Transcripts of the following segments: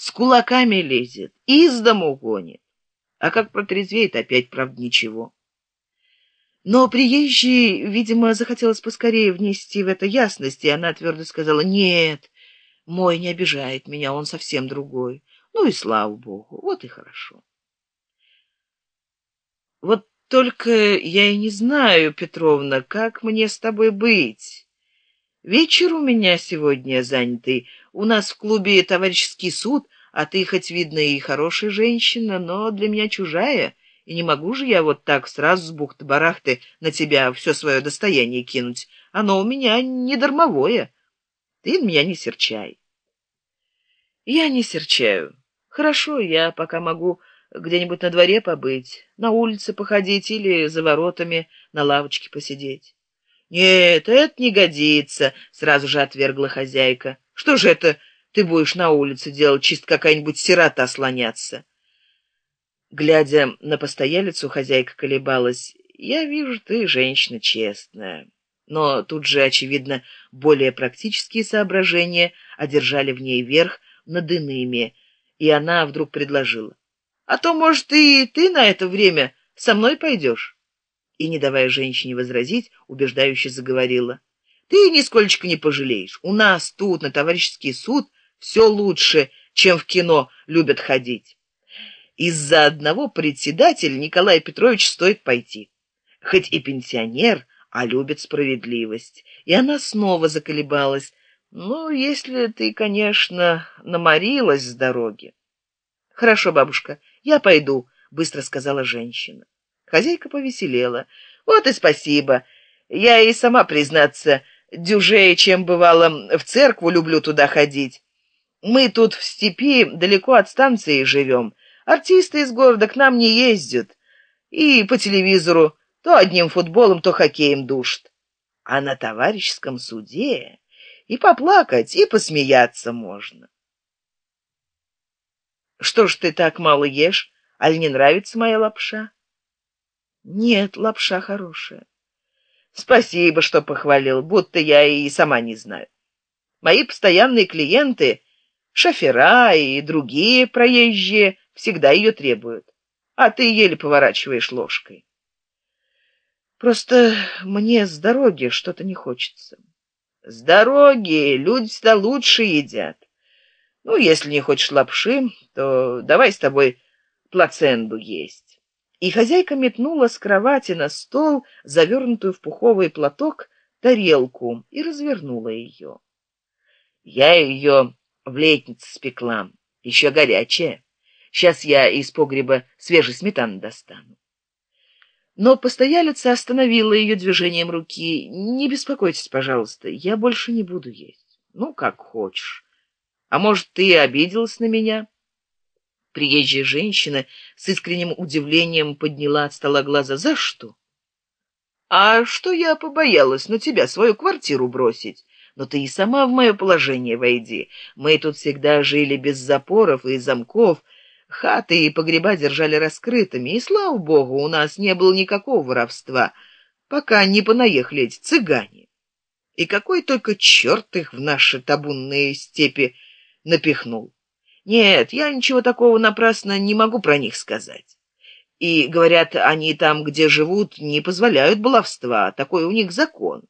с кулаками лезет, из дому гонит. А как протрезвеет, опять, правда, ничего. Но приезжий, видимо, захотелось поскорее внести в это ясность, и она твердо сказала, «Нет, мой не обижает меня, он совсем другой. Ну и слава богу, вот и хорошо». «Вот только я и не знаю, Петровна, как мне с тобой быть?» Вечер у меня сегодня занятый. У нас в клубе товарищеский суд, а ты хоть видно и хорошая женщина, но для меня чужая, и не могу же я вот так сразу с бухты-барахты на тебя все свое достояние кинуть. Оно у меня не дармовое. Ты меня не серчай. Я не серчаю. Хорошо, я пока могу где-нибудь на дворе побыть, на улице походить или за воротами на лавочке посидеть. «Нет, это не годится», — сразу же отвергла хозяйка. «Что же это ты будешь на улице делать, чисто какая-нибудь сирота слоняться?» Глядя на постоялицу, хозяйка колебалась. «Я вижу, ты женщина честная». Но тут же, очевидно, более практические соображения одержали в ней верх над иными, и она вдруг предложила. «А то, может, и ты на это время со мной пойдешь?» и, не давая женщине возразить, убеждающе заговорила. «Ты нисколько не пожалеешь. У нас тут, на товарищеский суд, все лучше, чем в кино любят ходить. Из-за одного председателя Николай Петрович стоит пойти. Хоть и пенсионер, а любит справедливость. И она снова заколебалась. Ну, если ты, конечно, наморилась с дороги. Хорошо, бабушка, я пойду, быстро сказала женщина. Хозяйка повеселела. «Вот и спасибо. Я и сама, признаться, дюжее, чем бывало, в церкву люблю туда ходить. Мы тут в степи далеко от станции живем. Артисты из города к нам не ездят. И по телевизору то одним футболом, то хоккеем душат. А на товарищеском суде и поплакать, и посмеяться можно. Что ж ты так мало ешь? Аль не нравится моя лапша? Нет, лапша хорошая. Спасибо, что похвалил, будто я и сама не знаю. Мои постоянные клиенты, шофера и другие проезжие, всегда ее требуют. А ты еле поворачиваешь ложкой. Просто мне с дороги что-то не хочется. С дороги люди всегда лучше едят. Ну, если не хочешь лапши, то давай с тобой плаценду есть и хозяйка метнула с кровати на стол завернутую в пуховый платок тарелку и развернула ее. Я ее в летнице спекла еще горячая. Сейчас я из погреба свежей сметаны достану но постоялица остановила ее движением руки. Не беспокойтесь пожалуйста я больше не буду есть. Ну как хочешь. А может ты обиделась на меня Приезжая женщина с искренним удивлением подняла от стола глаза. «За что?» «А что я побоялась на тебя свою квартиру бросить? Но ты и сама в мое положение войди. Мы тут всегда жили без запоров и замков, хаты и погреба держали раскрытыми, и, слава богу, у нас не было никакого воровства, пока не понаехали эти цыгане. И какой только черт их в наши табунные степи напихнул!» Нет, я ничего такого напрасно не могу про них сказать. И, говорят, они там, где живут, не позволяют баловства, такой у них закон.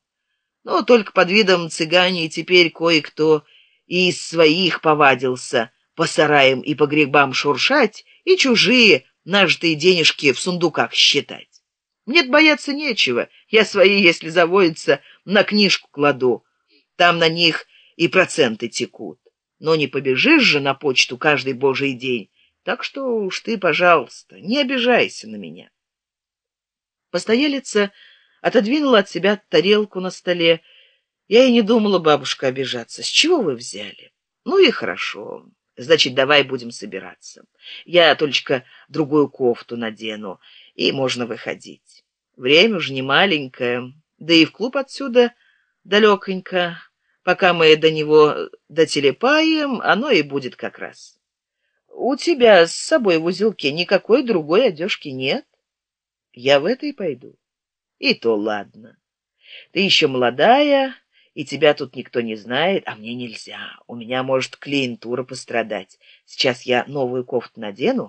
Но только под видом цыгане теперь кое-кто из своих повадился по сараям и по грибам шуршать и чужие нажитые денежки в сундуках считать. мне бояться нечего, я свои, если заводятся, на книжку кладу, там на них и проценты текут но не побежишь же на почту каждый божий день. Так что уж ты пожалуйста не обижайся на меня. Постоялица отодвинула от себя тарелку на столе. Я и не думала бабушка обижаться. С чего вы взяли? Ну и хорошо. Значит давай будем собираться. Я только другую кофту надену и можно выходить. Время уже не маленькое. Да и в клуб отсюда далеконько пока мы до него дотелепаем оно и будет как раз. У тебя с собой в узелке никакой другой одежки нет? Я в этой пойду. И то ладно. Ты еще молодая и тебя тут никто не знает а мне нельзя. У меня может клиентура пострадать. Сейчас я новую кофту надену